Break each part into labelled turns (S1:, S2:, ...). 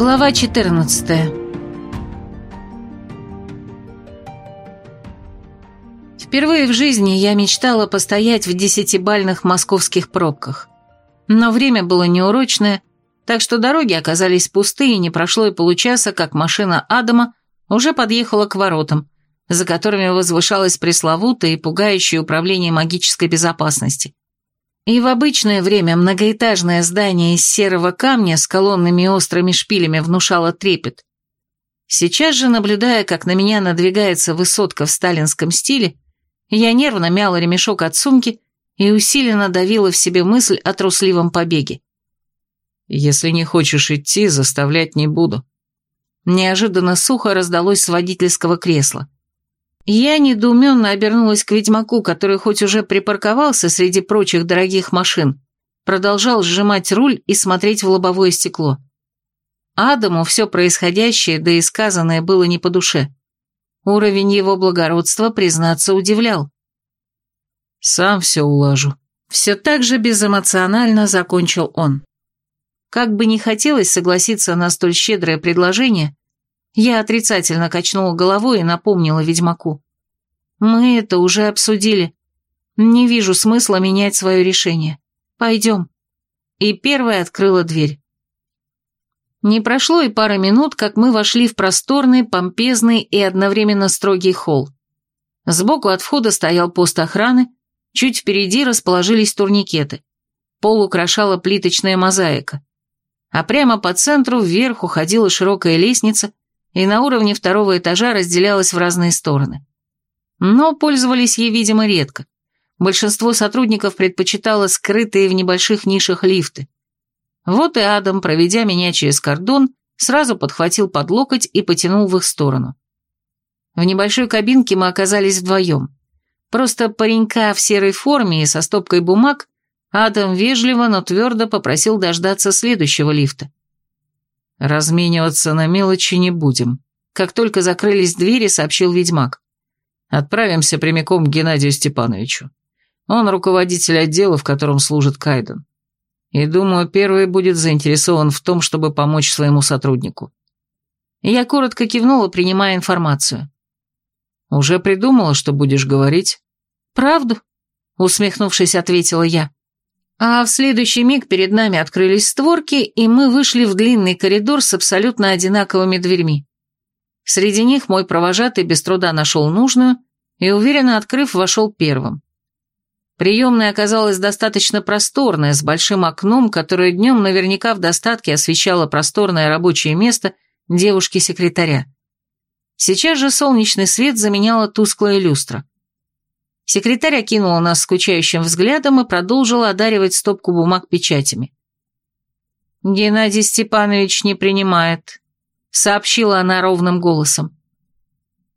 S1: Глава 14 Впервые в жизни я мечтала постоять в десятибальных московских пробках. Но время было неурочное, так что дороги оказались пустые, и не прошло и получаса, как машина Адама уже подъехала к воротам, за которыми возвышалось пресловутое и пугающее управление магической безопасности. И в обычное время многоэтажное здание из серого камня с колоннами и острыми шпилями внушало трепет. Сейчас же, наблюдая, как на меня надвигается высотка в сталинском стиле, я нервно мяла ремешок от сумки и усиленно давила в себе мысль о трусливом побеге.
S2: «Если не хочешь идти, заставлять не буду».
S1: Неожиданно сухо раздалось с водительского кресла. Я недоуменно обернулась к ведьмаку, который хоть уже припарковался среди прочих дорогих машин, продолжал сжимать руль и смотреть в лобовое стекло. Адаму все происходящее, да и сказанное было не по душе. Уровень его благородства, признаться, удивлял.
S2: «Сам все улажу».
S1: Все так же безэмоционально закончил он. Как бы не хотелось согласиться на столь щедрое предложение, я отрицательно качнула головой и напомнила ведьмаку. «Мы это уже обсудили. Не вижу смысла менять свое решение. Пойдем». И первая открыла дверь. Не прошло и пары минут, как мы вошли в просторный, помпезный и одновременно строгий холл. Сбоку от входа стоял пост охраны, чуть впереди расположились турникеты. Пол украшала плиточная мозаика. А прямо по центру вверх уходила широкая лестница, и на уровне второго этажа разделялась в разные стороны. Но пользовались ей, видимо, редко. Большинство сотрудников предпочитало скрытые в небольших нишах лифты. Вот и Адам, проведя меня через кордон, сразу подхватил под локоть и потянул в их сторону. В небольшой кабинке мы оказались вдвоем. Просто паренька в серой форме и со стопкой бумаг Адам вежливо, но твердо попросил дождаться следующего лифта.
S2: «Размениваться на мелочи не будем», — как только закрылись двери, сообщил ведьмак. «Отправимся прямиком к Геннадию Степановичу. Он руководитель отдела, в котором служит Кайден. И, думаю, первый будет заинтересован в том, чтобы помочь своему сотруднику».
S1: Я коротко кивнула, принимая информацию.
S2: «Уже придумала, что будешь говорить?»
S1: «Правду?» — усмехнувшись, ответила я. А в следующий миг перед нами открылись створки, и мы вышли в длинный коридор с абсолютно одинаковыми дверьми. Среди них мой провожатый без труда нашел нужную и, уверенно открыв, вошел первым. Приемная оказалась достаточно просторная, с большим окном, которое днем наверняка в достатке освещало просторное рабочее место девушки-секретаря. Сейчас же солнечный свет заменяла тусклая люстра. Секретарь окинула нас скучающим взглядом и продолжила одаривать стопку бумаг печатями. «Геннадий Степанович не принимает», — сообщила она ровным голосом.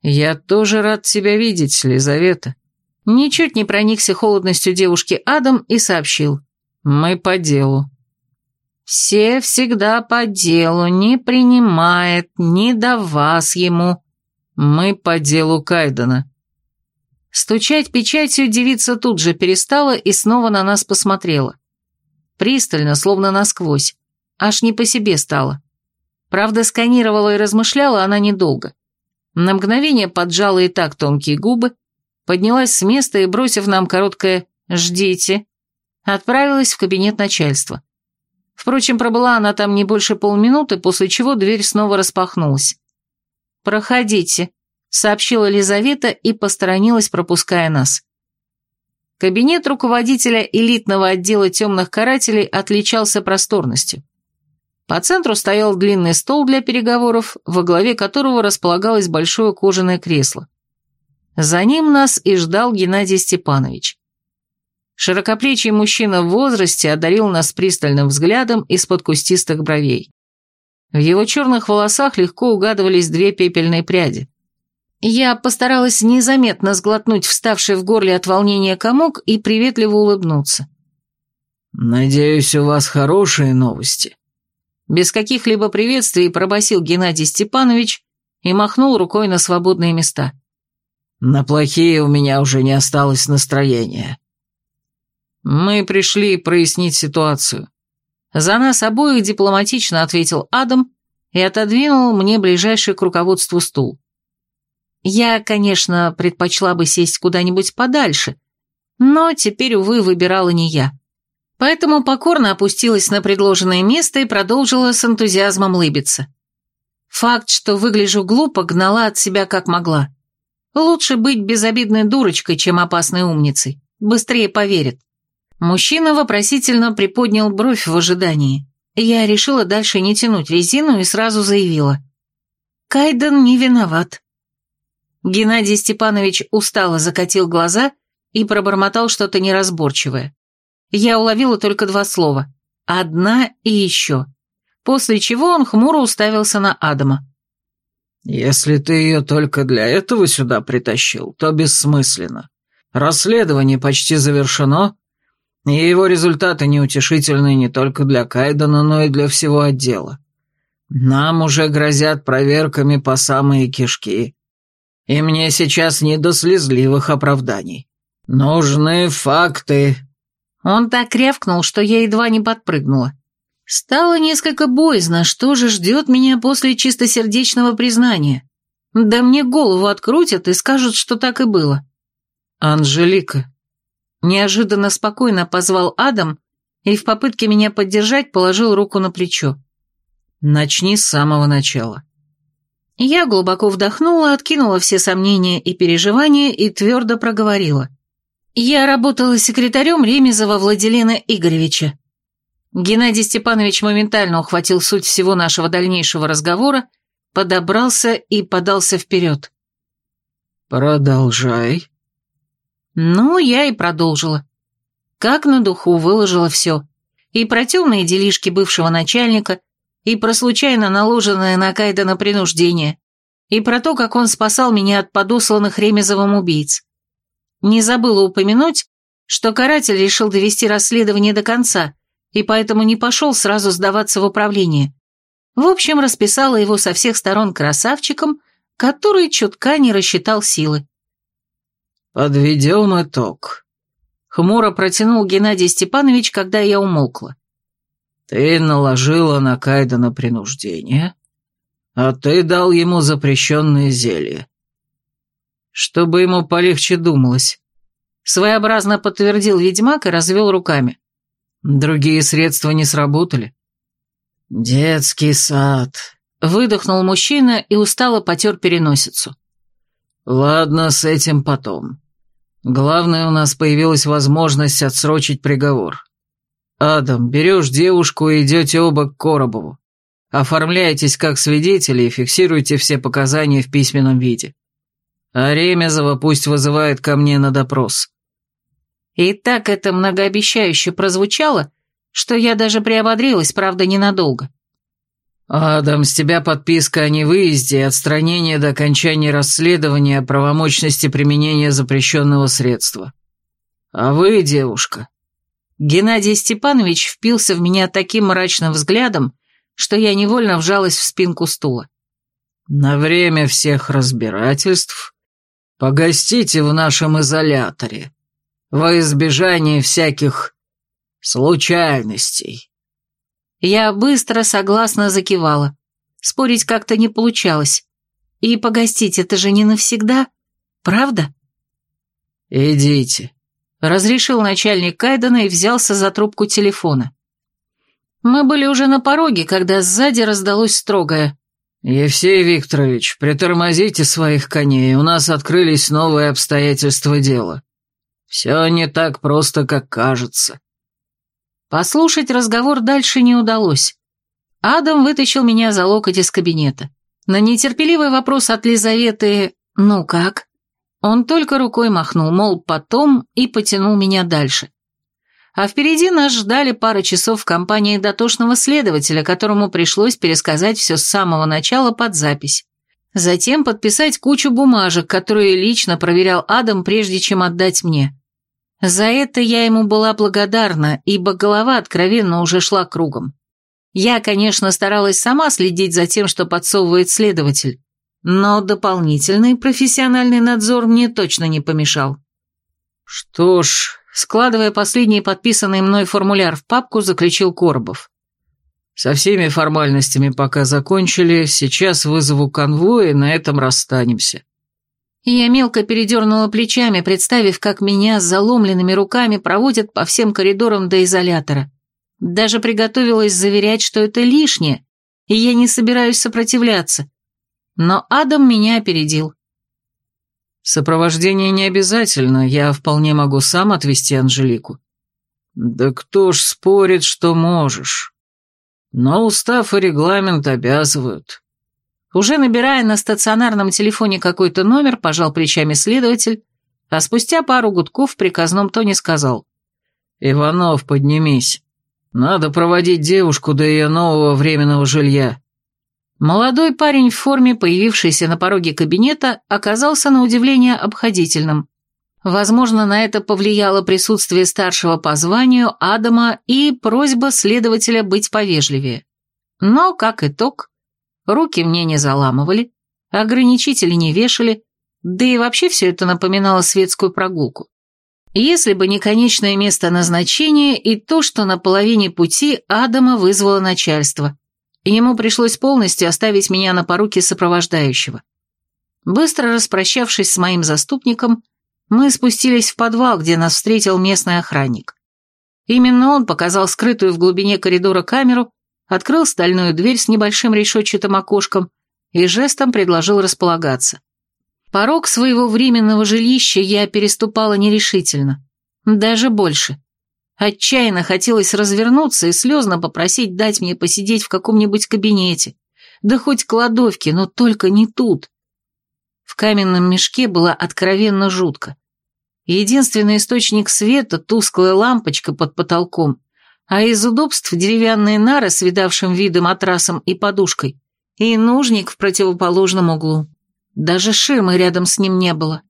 S2: «Я тоже рад тебя видеть, Лизавета».
S1: Ничуть не проникся холодностью девушки Адам и сообщил.
S2: «Мы по делу».
S1: «Все всегда по делу, не принимает, не до вас ему».
S2: «Мы по делу Кайдена»,
S1: Стучать печатью девица тут же перестала и снова на нас посмотрела. Пристально, словно насквозь. Аж не по себе стало. Правда, сканировала и размышляла она недолго. На мгновение поджала и так тонкие губы, поднялась с места и, бросив нам короткое «ждите», отправилась в кабинет начальства. Впрочем, пробыла она там не больше полминуты, после чего дверь снова распахнулась. «Проходите», сообщила Лизавета и посторонилась, пропуская нас. Кабинет руководителя элитного отдела темных карателей отличался просторностью. По центру стоял длинный стол для переговоров, во главе которого располагалось большое кожаное кресло. За ним нас и ждал Геннадий Степанович. Широкоплечий мужчина в возрасте одарил нас пристальным взглядом из-под кустистых бровей. В его черных волосах легко угадывались две пепельные пряди. Я постаралась незаметно сглотнуть вставший в горле от волнения комок и приветливо улыбнуться.
S2: «Надеюсь, у вас хорошие новости».
S1: Без каких-либо приветствий пробасил Геннадий Степанович и махнул рукой на свободные места.
S2: «На плохие у меня уже не осталось настроения».
S1: «Мы пришли прояснить ситуацию». За нас обоих дипломатично ответил Адам и отодвинул мне ближайший к руководству стул. Я, конечно, предпочла бы сесть куда-нибудь подальше, но теперь, увы, выбирала не я. Поэтому покорно опустилась на предложенное место и продолжила с энтузиазмом лыбиться. Факт, что выгляжу глупо, гнала от себя как могла. Лучше быть безобидной дурочкой, чем опасной умницей. Быстрее поверит. Мужчина вопросительно приподнял бровь в ожидании. Я решила дальше не тянуть резину и сразу заявила. Кайден не виноват. Геннадий Степанович устало закатил глаза и пробормотал что-то неразборчивое. Я уловила только два слова. «Одна и еще». После чего он хмуро уставился на Адама.
S3: «Если ты ее только для этого сюда притащил, то бессмысленно. Расследование почти завершено, и его результаты неутешительны не только для Кайдена, но и для всего отдела. Нам уже грозят проверками по самые кишки, и мне сейчас не до слезливых оправданий. Нужны факты».
S1: Он так рявкнул, что я едва не подпрыгнула. Стало несколько боязно, что же ждет меня после чистосердечного признания. Да мне голову открутят и скажут, что так и было.
S2: «Анжелика», — неожиданно спокойно позвал Адам и в попытке меня поддержать положил руку на плечо. «Начни с самого начала».
S1: Я глубоко вдохнула, откинула все сомнения и переживания и твердо проговорила. «Я работала секретарем Ремезова Владилена Игоревича. Геннадий Степанович моментально ухватил суть всего нашего дальнейшего разговора, подобрался и подался вперед.
S3: «Продолжай».
S1: Ну, я и продолжила. Как на духу выложила все. И про темные делишки бывшего начальника, и про случайно наложенное на Кайдена принуждение, и про то, как он спасал меня от подосланных Ремезовым убийц. Не забыла упомянуть, что каратель решил довести расследование до конца, и поэтому не пошел сразу сдаваться в управление. В общем, расписала его со всех сторон красавчиком, который чутка не рассчитал силы.
S3: «Подведем итог», — хмуро протянул Геннадий Степанович, когда я умолкла. «Ты наложила на Кайдена принуждение, а ты дал ему запрещенное зелье».
S2: «Чтобы ему полегче думалось», — своеобразно подтвердил ведьмак и развел руками. Другие средства не сработали.
S3: «Детский сад», —
S1: выдохнул мужчина и устало потер переносицу.
S3: «Ладно, с этим потом. Главное, у нас появилась возможность отсрочить приговор. Адам, берешь девушку и идете оба к Коробову. Оформляйтесь как свидетели и фиксируйте все показания в письменном виде. А Ремезова пусть вызывает ко мне на допрос.
S1: И так это многообещающе прозвучало, что я даже приободрилась, правда, ненадолго.
S3: «Адам, с тебя подписка о невыезде и отстранение до окончания расследования о правомочности применения запрещенного средства. А вы, девушка?»
S1: Геннадий Степанович впился в меня таким мрачным взглядом, что я невольно вжалась в спинку стула.
S3: «На время всех разбирательств погостите в нашем изоляторе во избежание всяких случайностей».
S1: Я быстро согласно закивала. Спорить как-то не получалось. И погостить это же не навсегда, правда?
S3: «Идите», — разрешил начальник Кайдена и взялся за трубку телефона.
S1: Мы были уже на пороге, когда сзади раздалось строгое.
S3: «Евсей Викторович, притормозите своих коней, у нас открылись новые обстоятельства дела». Все не так просто, как кажется.
S1: Послушать разговор дальше не удалось. Адам вытащил меня за локоть из кабинета. На нетерпеливый вопрос от Лизаветы «Ну как?», он только рукой махнул, мол, потом, и потянул меня дальше. А впереди нас ждали пара часов в компании дотошного следователя, которому пришлось пересказать все с самого начала под запись. Затем подписать кучу бумажек, которые лично проверял Адам, прежде чем отдать мне. За это я ему была благодарна, ибо голова откровенно уже шла кругом. Я, конечно, старалась сама следить за тем, что подсовывает следователь, но дополнительный профессиональный надзор мне точно не помешал.
S3: Что ж,
S1: складывая последний подписанный мной формуляр в папку, заключил Коробов.
S3: Со всеми формальностями пока закончили, сейчас вызову конвой и на этом расстанемся.
S1: Я мелко передернула плечами, представив, как меня с заломленными руками проводят по всем коридорам до изолятора. Даже приготовилась заверять, что это лишнее, и я не собираюсь сопротивляться. Но Адам меня опередил.
S3: Сопровождение не обязательно, я вполне могу сам отвезти Анжелику. Да кто ж спорит, что можешь. Но устав и регламент обязывают.
S1: Уже набирая на стационарном телефоне какой-то номер, пожал плечами следователь, а спустя пару гудков в приказном тоне сказал.
S3: «Иванов, поднимись. Надо проводить девушку до ее нового временного жилья».
S1: Молодой парень в форме, появившийся на пороге кабинета, оказался на удивление обходительным. Возможно, на это повлияло присутствие старшего по званию Адама и просьба следователя быть повежливее. Но, как итог, руки мне не заламывали, ограничители не вешали, да и вообще все это напоминало светскую прогулку. Если бы не конечное место назначения и то, что на половине пути Адама вызвало начальство. Ему пришлось полностью оставить меня на поруки сопровождающего. Быстро распрощавшись с моим заступником, мы спустились в подвал, где нас встретил местный охранник. Именно он показал скрытую в глубине коридора камеру, открыл стальную дверь с небольшим решетчатым окошком и жестом предложил располагаться. Порог своего временного жилища я переступала нерешительно. Даже больше. Отчаянно хотелось развернуться и слезно попросить дать мне посидеть в каком-нибудь кабинете. Да хоть кладовке, но только не тут. В каменном мешке было откровенно жутко. Единственный источник света — тусклая лампочка под потолком, а из удобств деревянные нары с видавшим видом матрасом и подушкой, и нужник в противоположном углу. Даже ширмы рядом с ним не было.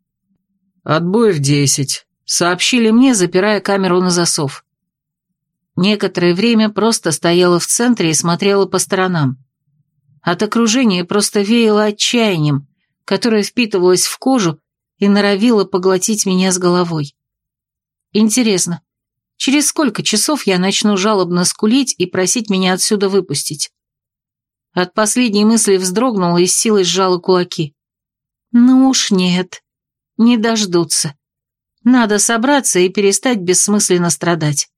S3: «Отбой в десять», —
S1: сообщили мне, запирая камеру на засов. Некоторое время просто стояла в центре и смотрела по сторонам. От окружения просто веяло отчаянием, которое впитывалось в кожу и норовила поглотить меня с головой. Интересно, через сколько часов я начну жалобно скулить и просить меня отсюда выпустить? От последней мысли вздрогнула и с силой сжала кулаки. Ну уж нет, не дождутся. Надо собраться и перестать бессмысленно страдать.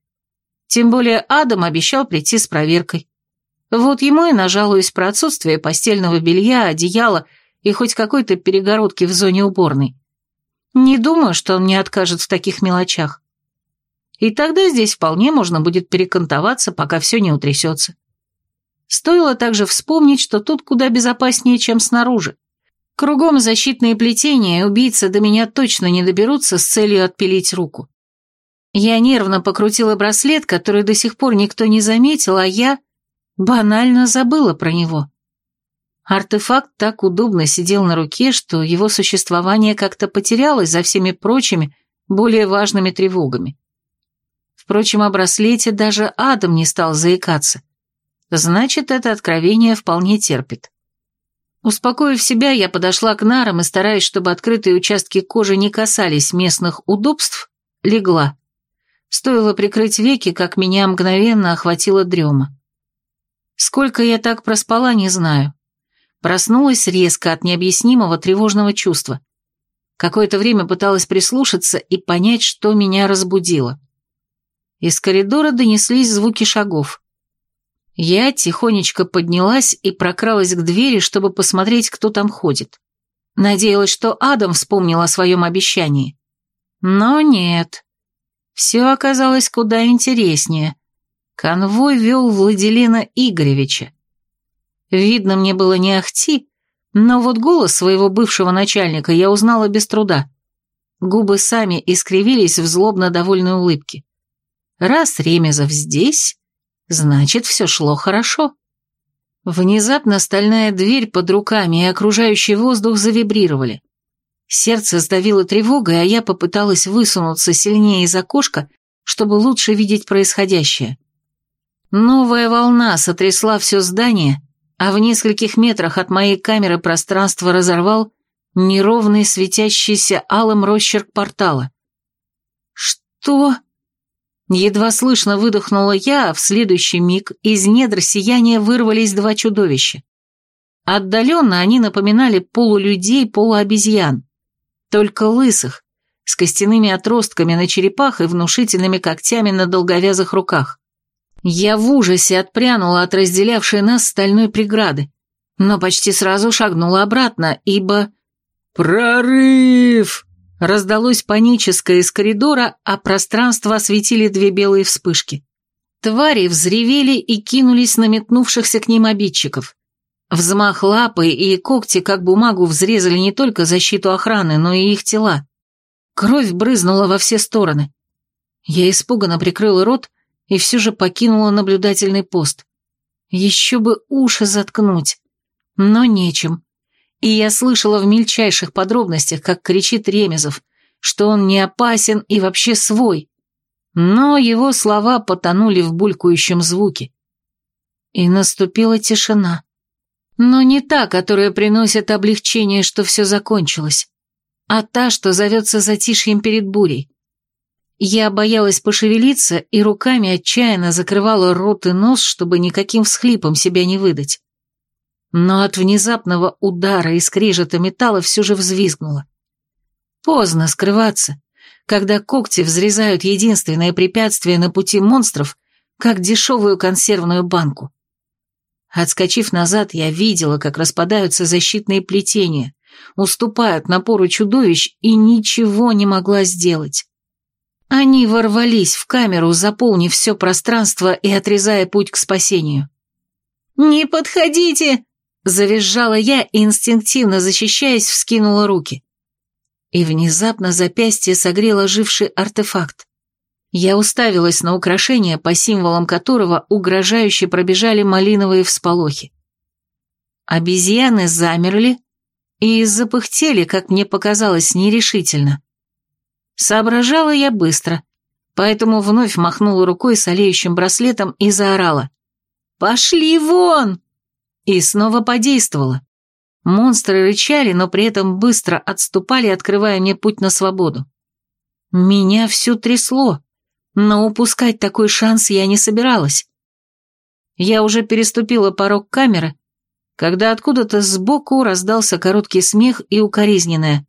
S1: Тем более Адам обещал прийти с проверкой. Вот ему и нажалуюсь про отсутствие постельного белья, одеяла и хоть какой-то перегородки в зоне уборной. Не думаю, что он мне откажет в таких мелочах. И тогда здесь вполне можно будет перекантоваться, пока все не утрясется. Стоило также вспомнить, что тут куда безопаснее, чем снаружи. Кругом защитные плетения, и убийцы до меня точно не доберутся с целью отпилить руку. Я нервно покрутила браслет, который до сих пор никто не заметил, а я банально забыла про него. Артефакт так удобно сидел на руке, что его существование как-то потерялось за всеми прочими, более важными тревогами. Впрочем, о браслете даже Адам не стал заикаться. Значит, это откровение вполне терпит. Успокоив себя, я подошла к нарам и, стараясь, чтобы открытые участки кожи не касались местных удобств, легла. Стоило прикрыть веки, как меня мгновенно охватила дрема. Сколько я так проспала, не знаю. Проснулась резко от необъяснимого тревожного чувства. Какое-то время пыталась прислушаться и понять, что меня разбудило. Из коридора донеслись звуки шагов. Я тихонечко поднялась и прокралась к двери, чтобы посмотреть, кто там ходит. Надеялась, что Адам вспомнил о своем обещании. Но нет. Все оказалось куда интереснее. Конвой вел Владилена Игоревича. Видно мне было не ахти, но вот голос своего бывшего начальника я узнала без труда. Губы сами искривились в злобно довольной улыбке. Раз Ремезов здесь, значит, все шло хорошо. Внезапно стальная дверь под руками и окружающий воздух завибрировали. Сердце сдавило тревогой, а я попыталась высунуться сильнее из окошка, чтобы лучше видеть происходящее. Новая волна сотрясла все здание, а в нескольких метрах от моей камеры пространство разорвал неровный светящийся алым росчерк портала. «Что?» Едва слышно выдохнула я, а в следующий миг из недр сияния вырвались два чудовища. Отдаленно они напоминали полулюдей, полуобезьян, только лысых, с костяными отростками на черепах и внушительными когтями на долговязых руках. Я в ужасе отпрянула от разделявшей нас стальной преграды, но почти сразу шагнула обратно, ибо...
S3: «Прорыв!»
S1: Раздалось паническое из коридора, а пространство осветили две белые вспышки. Твари взревели и кинулись на метнувшихся к ним обидчиков. Взмах лапы и когти, как бумагу, взрезали не только защиту охраны, но и их тела. Кровь брызнула во все стороны. Я испуганно прикрыла рот и все же покинула наблюдательный пост. Еще бы уши заткнуть, но нечем. И я слышала в мельчайших подробностях, как кричит Ремезов, что он не опасен и вообще свой. Но его слова потонули в булькающем звуке. И наступила тишина. Но не та, которая приносит облегчение, что все закончилось, а та, что зовется затишьем перед бурей. Я боялась пошевелиться и руками отчаянно закрывала рот и нос, чтобы никаким всхлипом себя не выдать. Но от внезапного удара и скрежета металла все же взвизгнула. Поздно скрываться, когда когти взрезают единственное препятствие на пути монстров, как дешевую консервную банку. Отскочив назад, я видела, как распадаются защитные плетения, уступают напору чудовищ и ничего не могла сделать. Они ворвались в камеру, заполнив все пространство и отрезая путь к спасению. «Не подходите!» – завизжала я и, инстинктивно защищаясь, вскинула руки. И внезапно запястье согрел оживший артефакт. Я уставилась на украшение, по символам которого угрожающе пробежали малиновые всполохи. Обезьяны замерли и запыхтели, как мне показалось, нерешительно. Соображала я быстро, поэтому вновь махнула рукой с олеющим браслетом и заорала. «Пошли вон!» И снова подействовала. Монстры рычали, но при этом быстро отступали, открывая мне путь на свободу. Меня все трясло но упускать такой шанс я не собиралась. Я уже переступила порог камеры, когда откуда-то сбоку раздался короткий смех и укоризненное.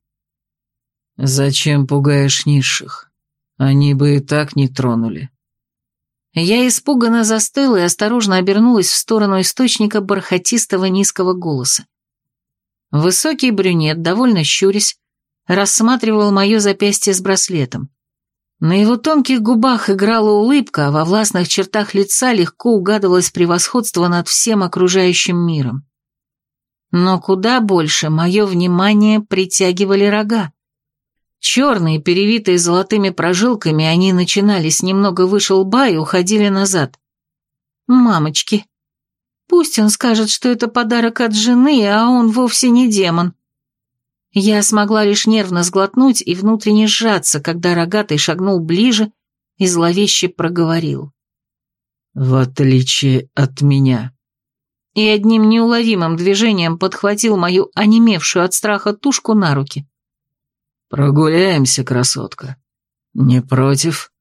S3: «Зачем пугаешь низших? Они бы и так не тронули».
S1: Я испуганно застыла и осторожно обернулась в сторону источника бархатистого низкого голоса. Высокий брюнет, довольно щурясь, рассматривал мое запястье с браслетом. На его тонких губах играла улыбка, а во властных чертах лица легко угадывалось превосходство над всем окружающим миром. Но куда больше мое внимание притягивали рога. Черные, перевитые золотыми прожилками, они начинались немного выше лба и уходили назад. Мамочки, пусть он скажет, что это подарок от жены, а он вовсе не демон. Я смогла лишь нервно сглотнуть и внутренне сжаться, когда рогатый шагнул ближе и зловеще проговорил.
S3: «В отличие от меня».
S1: И одним неуловимым движением подхватил мою онемевшую от страха тушку на руки.
S3: «Прогуляемся, красотка. Не против?»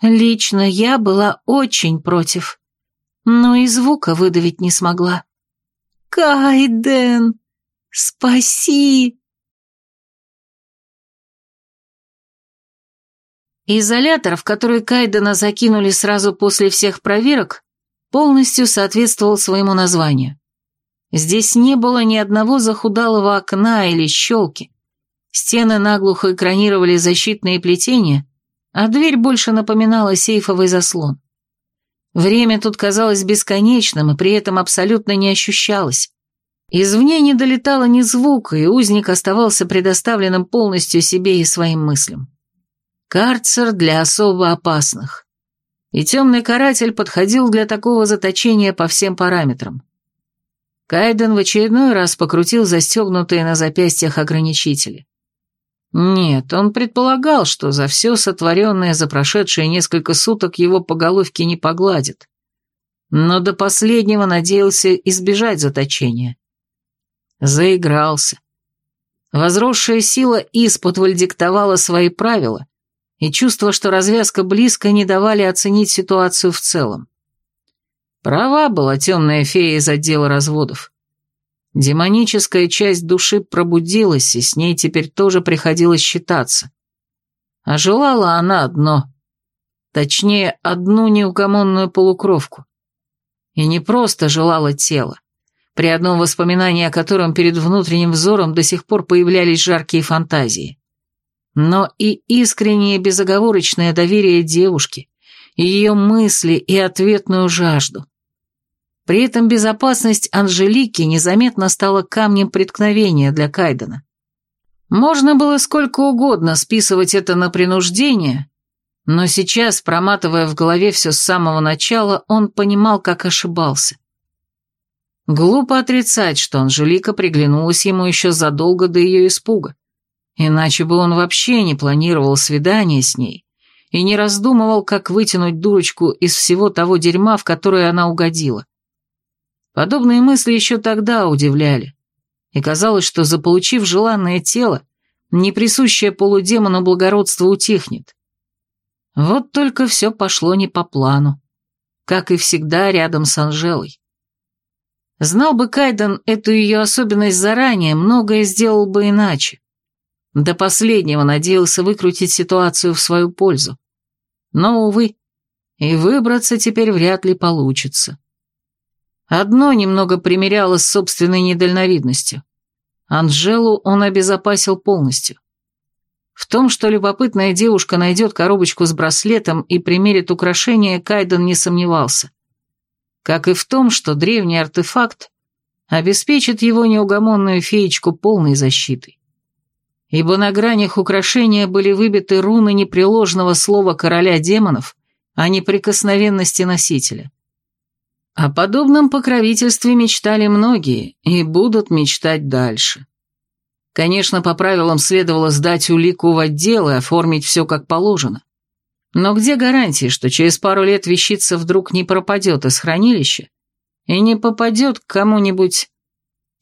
S1: Лично я была очень против, но и звука выдавить не смогла. «Кайден!» «Спаси!» Изолятор, в который Кайдена закинули сразу после всех проверок, полностью соответствовал своему названию. Здесь не было ни одного захудалого окна или щелки. Стены наглухо экранировали защитные плетения, а дверь больше напоминала сейфовый заслон. Время тут казалось бесконечным и при этом абсолютно не ощущалось. Извне не долетало ни звука, и узник оставался предоставленным полностью себе и своим мыслям. Карцер для особо опасных. И темный каратель подходил для такого заточения по всем параметрам. Кайден в очередной раз покрутил застегнутые на запястьях ограничители. Нет, он предполагал, что за все сотворенное за прошедшие несколько суток его по головке не погладит. Но до последнего надеялся избежать заточения. Заигрался. Возросшая сила исподволь диктовала свои правила, и чувство, что развязка близко, не давали оценить ситуацию в целом. Права была темная фея из отдела разводов. Демоническая часть души пробудилась, и с ней теперь тоже приходилось считаться. А желала она одно. Точнее, одну неугомонную полукровку. И не просто желала тело, при одном воспоминании о котором перед внутренним взором до сих пор появлялись жаркие фантазии. Но и искреннее безоговорочное доверие девушки, ее мысли и ответную жажду. При этом безопасность Анжелики незаметно стала камнем преткновения для Кайдена. Можно было сколько угодно списывать это на принуждение, но сейчас, проматывая в голове все с самого начала, он понимал, как ошибался. Глупо отрицать, что Анжелика приглянулась ему еще задолго до ее испуга. Иначе бы он вообще не планировал свидание с ней и не раздумывал, как вытянуть дурочку из всего того дерьма, в которое она угодила. Подобные мысли еще тогда удивляли, и казалось, что, заполучив желанное тело, неприсущее полудемону благородство утихнет. Вот только все пошло не по плану, как и всегда рядом с Анжелой. Знал бы Кайден эту ее особенность заранее, многое сделал бы иначе. До последнего надеялся выкрутить ситуацию в свою пользу. Но, увы, и выбраться теперь вряд ли получится. Одно немного примеряло с собственной недальновидностью. Анжелу он обезопасил полностью. В том, что любопытная девушка найдет коробочку с браслетом и примерит украшение, Кайден не сомневался. Как и в том, что древний артефакт обеспечит его неугомонную феечку полной защитой. Ибо на гранях украшения были выбиты руны непреложного слова короля демонов о неприкосновенности носителя. О подобном покровительстве мечтали многие и будут мечтать дальше. Конечно, по правилам следовало сдать улику в отдел и оформить все как положено. Но где гарантии, что через пару лет вещица вдруг не пропадет из хранилища и не попадет к кому-нибудь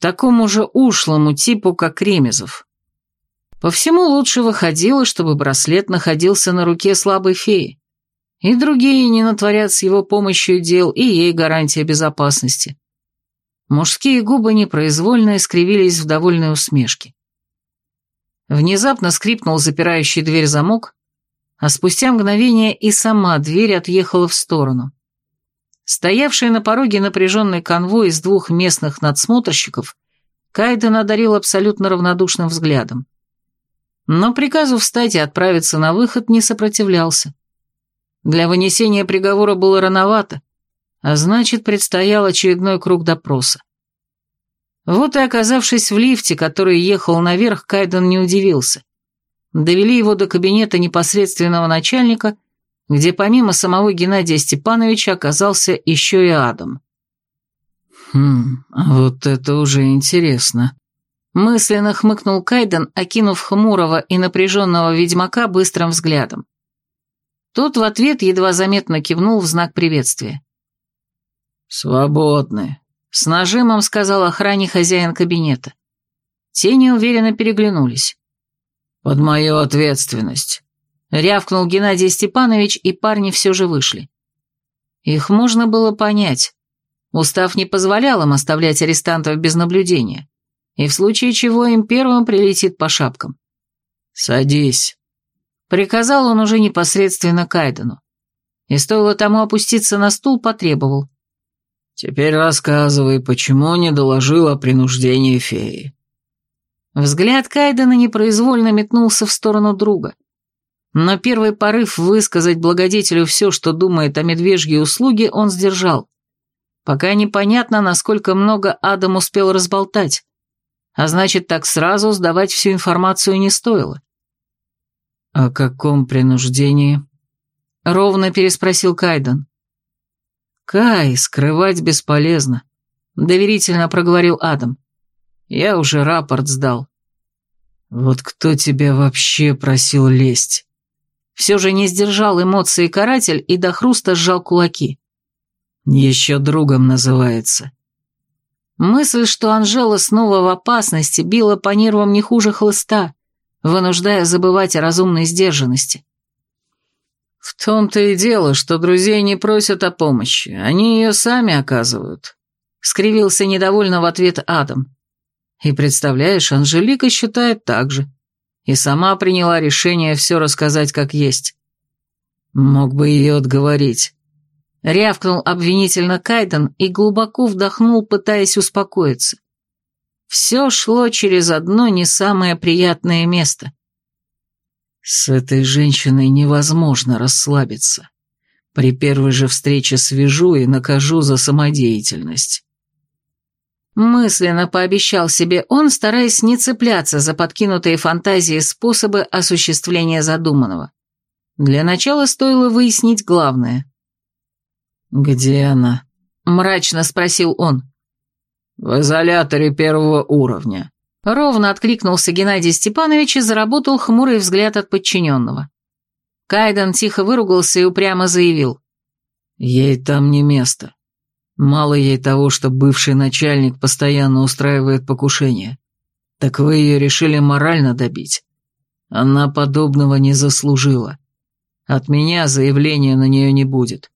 S1: такому же ушлому типу, как Ремезов? По всему лучше выходило, чтобы браслет находился на руке слабой феи и другие не натворят с его помощью дел, и ей гарантия безопасности. Мужские губы непроизвольно искривились в довольной усмешке. Внезапно скрипнул запирающий дверь замок, а спустя мгновение и сама дверь отъехала в сторону. Стоявший на пороге напряженный конвой из двух местных надсмотрщиков Кайден одарил абсолютно равнодушным взглядом. Но приказу встать и отправиться на выход не сопротивлялся. Для вынесения приговора было рановато, а значит, предстоял очередной круг допроса. Вот и оказавшись в лифте, который ехал наверх, Кайден не удивился. Довели его до кабинета непосредственного начальника, где помимо самого Геннадия Степановича оказался еще и Адам.
S2: «Хм, а вот это уже интересно», — мысленно хмыкнул Кайден, окинув хмурого и напряженного ведьмака быстрым взглядом. Тот в ответ едва заметно кивнул в знак приветствия.
S3: «Свободны», —
S2: с нажимом сказал охране хозяин кабинета. Те неуверенно переглянулись.
S3: «Под мою ответственность», —
S2: рявкнул Геннадий Степанович, и парни все же вышли. Их можно было понять. Устав не позволял им оставлять арестантов без наблюдения, и в случае чего им первым прилетит по шапкам.
S3: «Садись»,
S2: Приказал он уже непосредственно Кайдену. И стоило тому опуститься на стул, потребовал.
S3: «Теперь рассказывай, почему не доложил о принуждении феи?»
S2: Взгляд Кайдена непроизвольно метнулся в сторону друга. Но первый порыв высказать благодетелю все, что думает о медвежьей услуге, он сдержал. Пока непонятно, насколько много Адам успел разболтать. А значит, так сразу сдавать всю информацию не стоило.
S3: «О каком принуждении?»
S2: — ровно переспросил Кайден. «Кай, скрывать бесполезно», — доверительно проговорил Адам. «Я уже рапорт сдал».
S3: «Вот кто тебя вообще просил лезть?»
S2: Все же не сдержал эмоции каратель и до хруста сжал кулаки.
S3: «Еще другом называется».
S2: Мысль, что Анжела снова в опасности, била по нервам не хуже хлыста, вынуждая забывать о разумной сдержанности. В том-то и дело, что друзей не просят о помощи, они ее сами оказывают. Скривился недовольно в ответ Адам. И представляешь, Анжелика считает так же. И сама приняла решение все рассказать как есть. Мог бы ее отговорить. Рявкнул обвинительно Кайден и глубоко вдохнул, пытаясь успокоиться. Все шло через одно не самое приятное место. С этой женщиной невозможно расслабиться. При первой же встрече свяжу и накажу за самодеятельность. Мысленно пообещал себе он, стараясь не цепляться за подкинутые фантазии способы осуществления задуманного. Для начала стоило выяснить главное. «Где она?» — мрачно спросил он. «В изоляторе первого уровня». Ровно откликнулся Геннадий Степанович и заработал хмурый взгляд от подчиненного. Кайден тихо выругался и упрямо заявил. «Ей там не место. Мало ей того, что бывший начальник постоянно устраивает покушение. Так вы ее решили морально добить. Она подобного не заслужила. От меня заявления на нее не будет.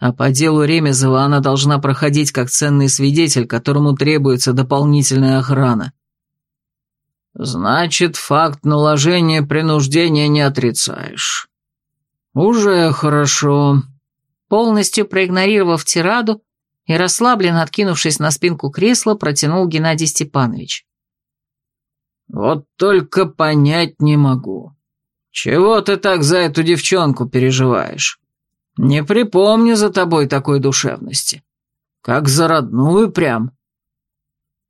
S2: А по делу Ремезова она должна проходить как ценный свидетель, которому требуется дополнительная охрана. Значит, факт наложения принуждения не отрицаешь. Уже хорошо. Полностью проигнорировав тираду, и, расслабленно откинувшись на спинку кресла, протянул Геннадий Степанович. «Вот только понять не могу. Чего ты так за эту девчонку переживаешь? Не припомню за тобой такой душевности. Как за родную прям».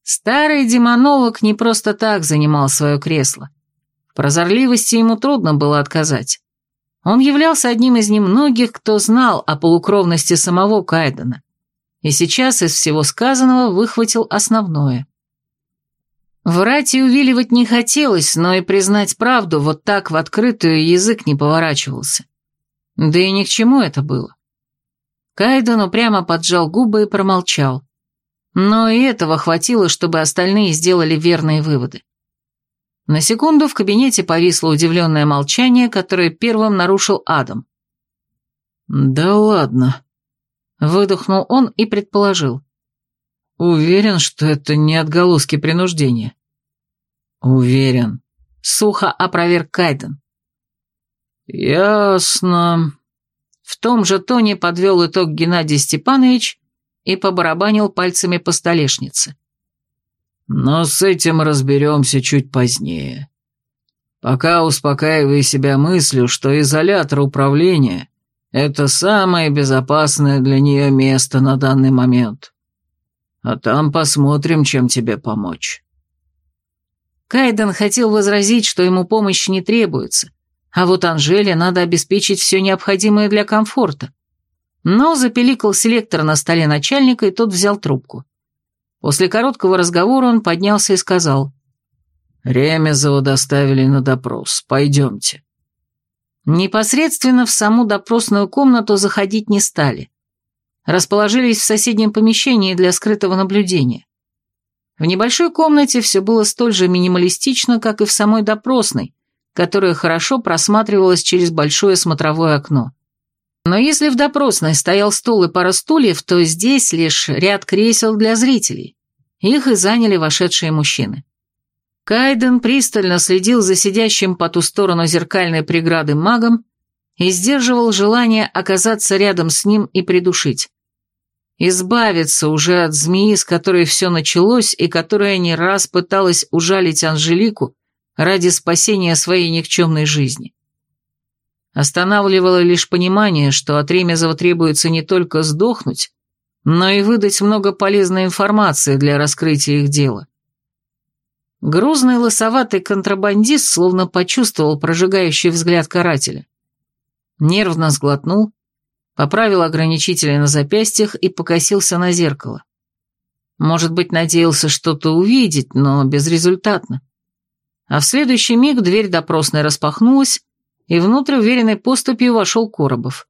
S1: Старый демонолог не просто так занимал свое кресло. Прозорливости ему трудно было отказать. Он являлся одним из немногих, кто знал о полукровности самого Кайдена и сейчас из всего сказанного выхватил основное. Врать и увиливать не хотелось, но и признать правду вот так в открытую язык не поворачивался. Да и ни к чему это было. Кайден упрямо поджал губы и промолчал. Но и этого хватило, чтобы остальные сделали верные выводы. На секунду в кабинете повисло удивленное молчание, которое первым нарушил Адам.
S2: «Да ладно»,
S1: Выдохнул он и предположил.
S2: Уверен, что это не отголоски принуждения. Уверен.
S1: Сухо опроверг Кайден.
S2: Ясно.
S1: В том же тоне подвел итог Геннадий Степанович и побарабанил пальцами по столешнице.
S2: Но с этим разберемся чуть позднее. Пока успокаивай себя мыслью, что изолятор управления это самое безопасное для нее место на данный момент. А там посмотрим, чем тебе помочь».
S1: Кайден хотел возразить, что ему помощь не требуется, а вот Анжеле надо обеспечить все необходимое для комфорта. Но запеликал селектор на столе начальника, и тот взял трубку. После короткого разговора он поднялся и сказал.
S2: «Ремезова доставили на допрос. Пойдемте».
S1: Непосредственно в саму допросную комнату заходить не стали. Расположились в соседнем помещении для скрытого наблюдения. В небольшой комнате все было столь же минималистично, как и в самой допросной, которая хорошо просматривалась через большое смотровое окно. Но если в допросной стоял стол и пара стульев, то здесь лишь ряд кресел для зрителей. Их и заняли вошедшие мужчины. Кайден пристально следил за сидящим по ту сторону зеркальной преграды магом и сдерживал желание оказаться рядом с ним и придушить. Избавиться уже от змеи, с которой все началось и которая не раз пыталась ужалить Анжелику ради спасения своей никчемной жизни. Останавливало лишь понимание, что от Ремезова требуется не только сдохнуть, но и выдать много полезной информации для раскрытия их дела. Грузный лысоватый контрабандист словно почувствовал прожигающий взгляд карателя. Нервно сглотнул, поправил ограничители на запястьях и покосился на зеркало. Может быть, надеялся что-то увидеть, но безрезультатно. А в следующий миг дверь допросной распахнулась, и внутрь уверенной поступью вошел Коробов.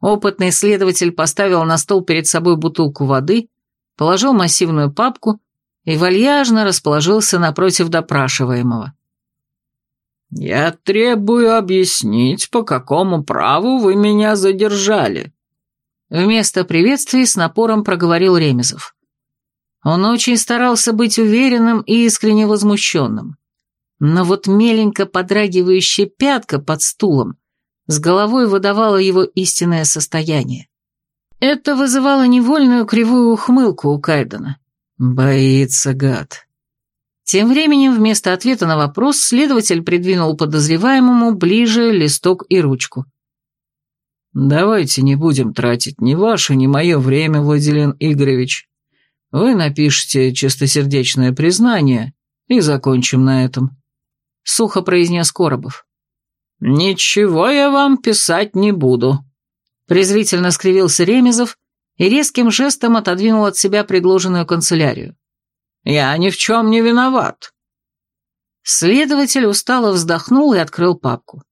S1: Опытный следователь поставил на стол перед собой бутылку воды, положил массивную папку и вальяжно расположился напротив допрашиваемого.
S3: «Я требую объяснить, по какому праву вы меня задержали».
S1: Вместо приветствия с напором проговорил Ремезов. Он очень старался быть уверенным и искренне возмущенным. Но вот меленько подрагивающая пятка под стулом с головой выдавала его истинное состояние. Это вызывало невольную кривую ухмылку у Кайдена.
S3: «Боится, гад»,
S1: тем временем вместо ответа на вопрос следователь придвинул подозреваемому ближе листок и ручку.
S3: «Давайте не будем тратить ни ваше, ни мое время, Владилен Игоревич. Вы напишите чистосердечное признание и закончим на этом», — сухо произнес Коробов.
S2: «Ничего я вам писать не буду», — презрительно скривился Ремезов и резким жестом отодвинул от себя предложенную канцелярию. Я ни в чем не виноват».
S1: Следователь устало вздохнул и открыл папку.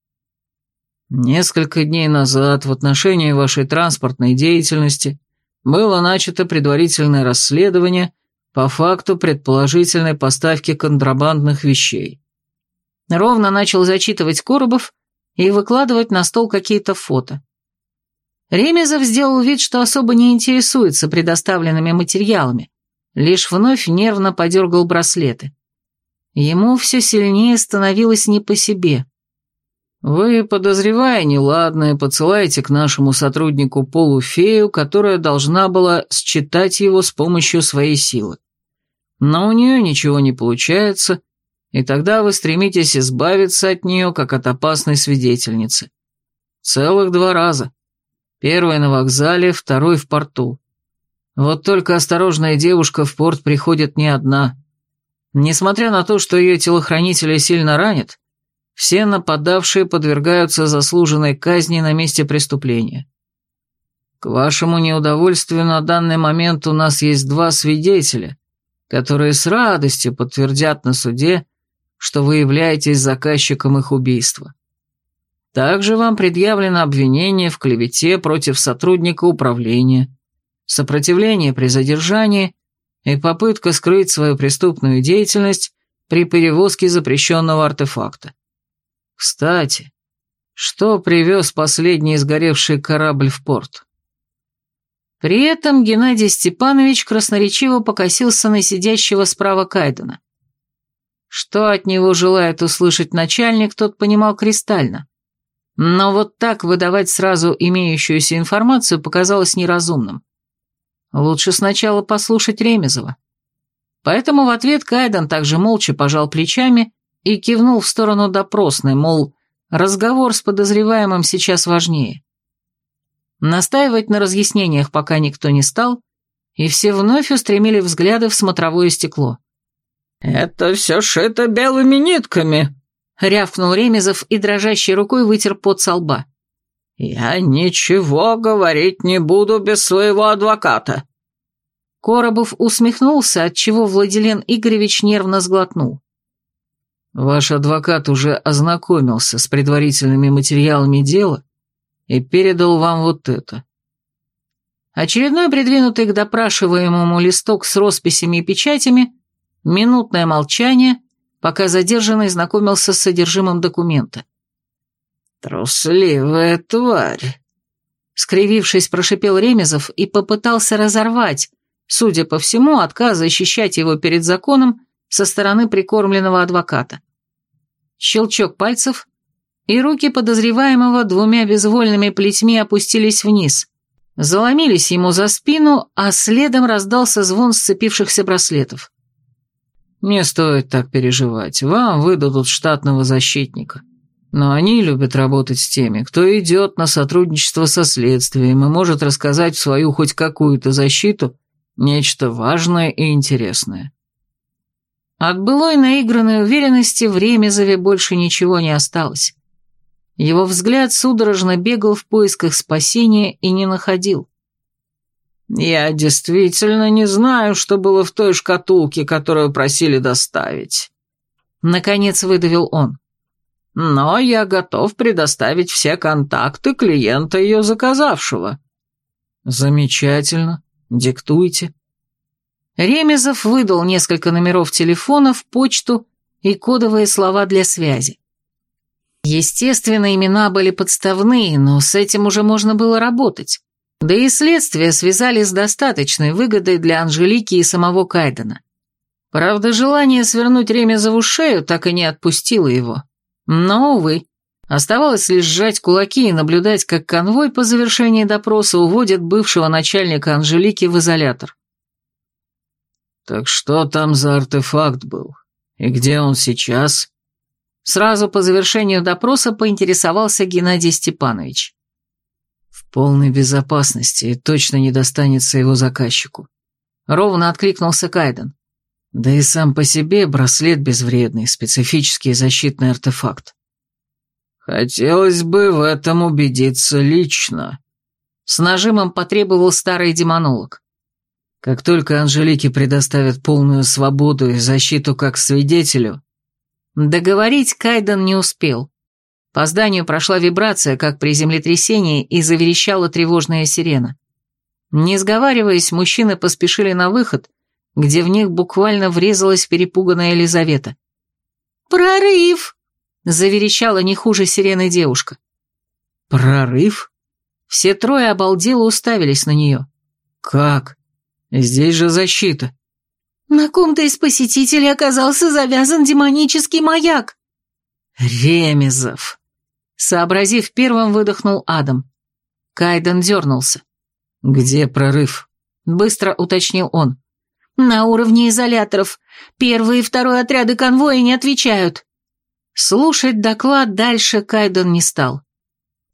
S3: Несколько дней назад в отношении вашей транспортной деятельности было начато предварительное расследование по факту предположительной поставки контрабандных вещей.
S1: Ровно начал зачитывать Коробов и выкладывать на стол какие-то фото. Ремезов сделал вид, что особо не интересуется предоставленными материалами, лишь вновь нервно подергал браслеты. Ему все сильнее становилось не по себе.
S3: «Вы, подозревая неладное, подсылаете к нашему сотруднику полуфею, которая должна была считать его с помощью своей силы. Но у нее ничего не получается, и тогда вы стремитесь избавиться от нее, как от опасной свидетельницы. Целых два раза. Первый на вокзале, второй в порту. Вот только осторожная девушка в порт приходит не одна. Несмотря на то, что ее телохранителя сильно ранит, все нападавшие подвергаются заслуженной казни на месте преступления. К вашему неудовольствию на данный момент у нас есть два свидетеля, которые с радостью подтвердят на суде, что вы являетесь заказчиком их убийства. Также вам предъявлено обвинение в клевете против сотрудника управления, сопротивление при задержании и попытка скрыть свою преступную деятельность при перевозке запрещенного артефакта. Кстати, что привез последний сгоревший корабль в порт?
S1: При этом Геннадий Степанович красноречиво покосился на сидящего справа Кайдена. Что от него желает услышать начальник, тот понимал кристально. Но вот так выдавать сразу имеющуюся информацию показалось неразумным. Лучше сначала послушать Ремезова. Поэтому в ответ Кайден также молча пожал плечами и кивнул в сторону допросной, мол, разговор с подозреваемым сейчас важнее. Настаивать на разъяснениях пока никто не стал, и все вновь устремили взгляды в смотровое стекло.
S2: «Это все шито белыми нитками», —
S1: рявкнул Ремезов и дрожащей рукой вытер пот со лба.
S2: «Я ничего говорить не буду без своего адвоката».
S1: Коробов усмехнулся, отчего Владилен Игоревич нервно сглотнул.
S3: «Ваш адвокат уже ознакомился с предварительными материалами дела и передал вам вот это».
S1: Очередной придвинутый к допрашиваемому листок с росписями и печатями, минутное молчание, пока задержанный знакомился с содержимым документа.
S2: «Трусливая тварь!»
S1: Скривившись, прошипел Ремезов и попытался разорвать, судя по всему, отказ защищать его перед законом со стороны прикормленного адвоката. Щелчок пальцев, и руки подозреваемого двумя безвольными плетьми опустились вниз, заломились ему за спину, а следом раздался звон сцепившихся браслетов.
S3: «Не стоит так переживать, вам выдадут штатного защитника», но они любят работать с теми, кто идет на сотрудничество со следствием и может рассказать в свою хоть какую-то защиту нечто важное и интересное.
S1: От былой наигранной уверенности в Ремезове больше ничего не осталось. Его взгляд судорожно бегал в поисках спасения и не находил.
S2: «Я действительно не знаю, что было в той шкатулке, которую просили доставить», — наконец выдавил он но я готов предоставить все контакты клиента ее заказавшего».
S3: «Замечательно. Диктуйте».
S1: Ремезов выдал несколько номеров телефона в почту и кодовые слова для связи. Естественно, имена были подставные, но с этим уже можно было работать. Да и следствие связали с достаточной выгодой для Анжелики и самого Кайдена. Правда, желание свернуть Ремезову шею так и не отпустило его. Но, увы, оставалось лишь сжать кулаки и наблюдать, как конвой по завершении допроса уводит бывшего начальника Анжелики в изолятор.
S3: «Так что там за артефакт был? И где он сейчас?»
S1: Сразу по завершению допроса поинтересовался Геннадий Степанович.
S2: «В полной безопасности и точно не достанется его заказчику», — ровно откликнулся Кайден. «Да и сам по себе браслет безвредный, специфический защитный артефакт».
S3: «Хотелось бы в этом убедиться лично», —
S1: с нажимом потребовал старый демонолог.
S2: Как только Анжелике предоставят полную свободу и защиту как свидетелю,
S1: Договорить Кайден не успел. По зданию прошла вибрация, как при землетрясении, и заверещала тревожная сирена. Не сговариваясь, мужчины поспешили на выход, где в них буквально врезалась перепуганная Елизавета. «Прорыв!» — заверещала не хуже сирены девушка.
S2: «Прорыв?»
S1: Все трое обалдело уставились на нее.
S2: «Как? Здесь же защита».
S1: На ком-то из посетителей оказался завязан демонический маяк.
S2: Ремезов.
S1: Сообразив первым, выдохнул Адам. Кайден дернулся.
S2: «Где прорыв?»
S1: Быстро уточнил он. «На уровне изоляторов. Первый и второй отряды конвоя не отвечают». Слушать доклад дальше Кайден не стал.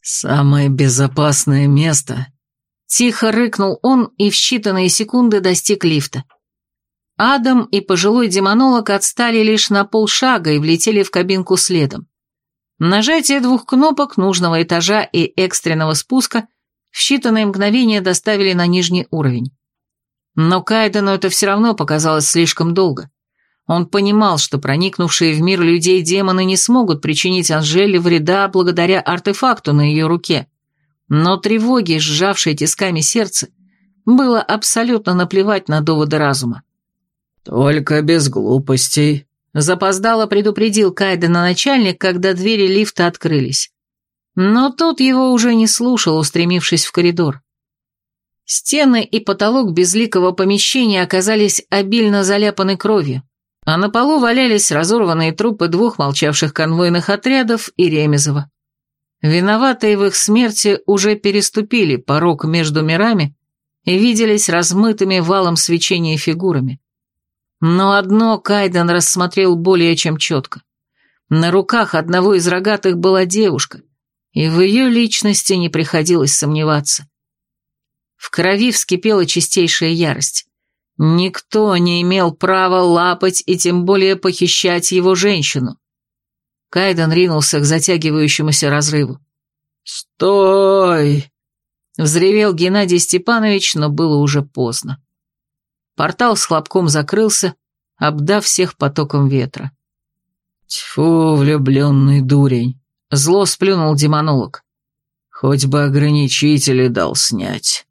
S2: «Самое безопасное место», —
S1: тихо рыкнул он и в считанные секунды достиг лифта. Адам и пожилой демонолог отстали лишь на полшага и влетели в кабинку следом. Нажатие двух кнопок нужного этажа и экстренного спуска в считанные мгновения доставили на нижний уровень. Но Кайдену это все равно показалось слишком долго. Он понимал, что проникнувшие в мир людей демоны не смогут причинить Анжеле вреда благодаря артефакту на ее руке. Но тревоги, сжавшей тисками сердце, было абсолютно наплевать на доводы разума.
S3: «Только без глупостей», —
S1: запоздало предупредил Кайдена начальник, когда двери лифта открылись. Но тот его уже не слушал, устремившись в коридор. Стены и потолок безликого помещения оказались обильно заляпаны кровью, а на полу валялись разорванные трупы двух молчавших конвойных отрядов и Ремезова. Виноватые в их смерти уже переступили порог между мирами и виделись размытыми валом свечения фигурами. Но одно Кайден рассмотрел более чем четко. На руках одного из рогатых была девушка, и в ее личности не приходилось сомневаться. В крови вскипела чистейшая ярость. Никто не имел права лапать и тем более похищать его женщину. Кайден ринулся к затягивающемуся разрыву.
S3: «Стой!»
S1: Взревел Геннадий Степанович, но было уже поздно. Портал с хлопком закрылся, обдав всех потоком ветра.
S2: «Тьфу, влюбленный дурень!» — зло сплюнул демонолог. «Хоть бы ограничители дал снять».